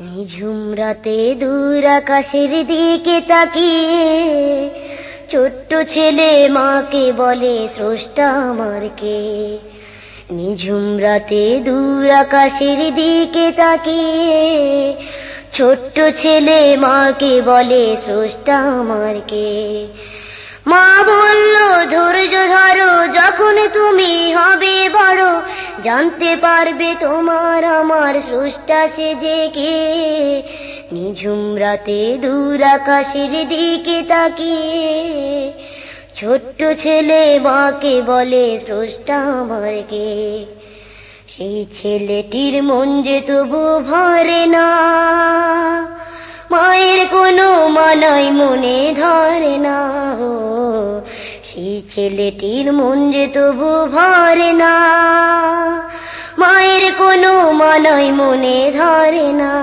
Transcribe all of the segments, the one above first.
নিঝুম রাতে দূর আকাশের দিকে তাকিয়ে ছোট্ট ছেলে মাকে বলে, স্রষ্টা আমার কে? নিঝুম রাতে দূর আকাশের দিকে তাকিয়ে ছোট্ট ছেলে মাকে বলে, স্রষ্টা আমার কে? মা বলল, ধৈর্য ধরো যখন তুমি হবে বড়, জানতে পারবে তোমার আমার স্রষ্টা সেজে কে। নিঝুম রাতে দূর আকাশের দিকে তাকিয়ে, ছোট্ট ছেলে মাকে বলে, স্রষ্টা আমার কে? সেই ছেলেটির মন যে তবু ভরে না, মায়ের কোনো মানাই মনে ধরে না। সেই ছেলেটির মন যে তবু ভরে না, মায়ের কোনো মানাই মনে ধরে না।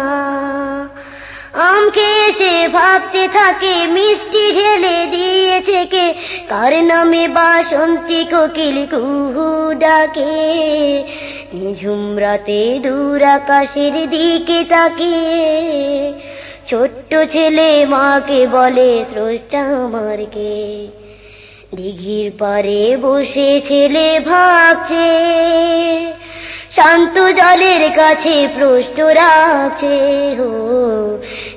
আমকে এসে ভাবতে থাকে, মিষ্টি ঢেলে দিয়েছে কে? কার নামে বাসন্তী কোকিল কুহু ডাকে? নিঝুম রাতে দূর আকাশের দিকে তাকিয়ে, ছোট্ট ছেলে মাকে বলে, স্রষ্টা আমারকে দিঘির পারে বসে ছেলে ভাবছে, শান্ত জলের কাছে প্রশ্ন রাখছে, হো,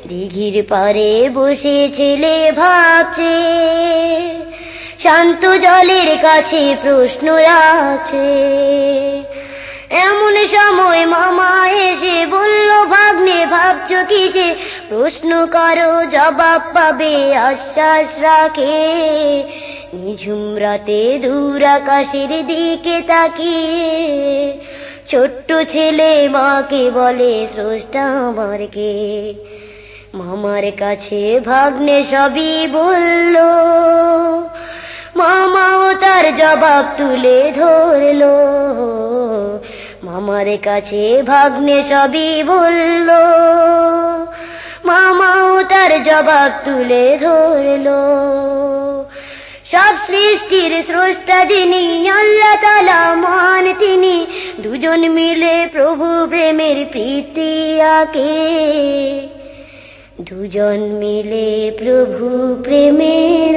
দিঘির পারে বসে ছেলে ভাবছে, শান্ত জলের কাছে প্রশ্ন রাখছে। এমন সময় মামা এসে বলল, ভাগ্নে ভাবছ কি যে প্রশ্ন করো, জবাব পাবে, আশ্বাস রাখে। নিঝুম রাতে দূর আকাশের দিকে তাকিয়ে ছোট্ট ছেলে মাকে বলে, স্রষ্টা আমারকে মামার কাছে ভাগ্নে সবই বলল, মামাও তার জবাব তুলে ধরলো। মামার কাছে ভাগ্নে সবই বলল, মামাও তার জবাব তুলে ধরলো। সব সৃষ্টির স্রষ্টা যিনি, আল্লাহ তালা মান তিনি। দুজন মিলে প্রভু প্রেমের প্রীতি আকে। দুজন মিলে প্রভু প্রেমের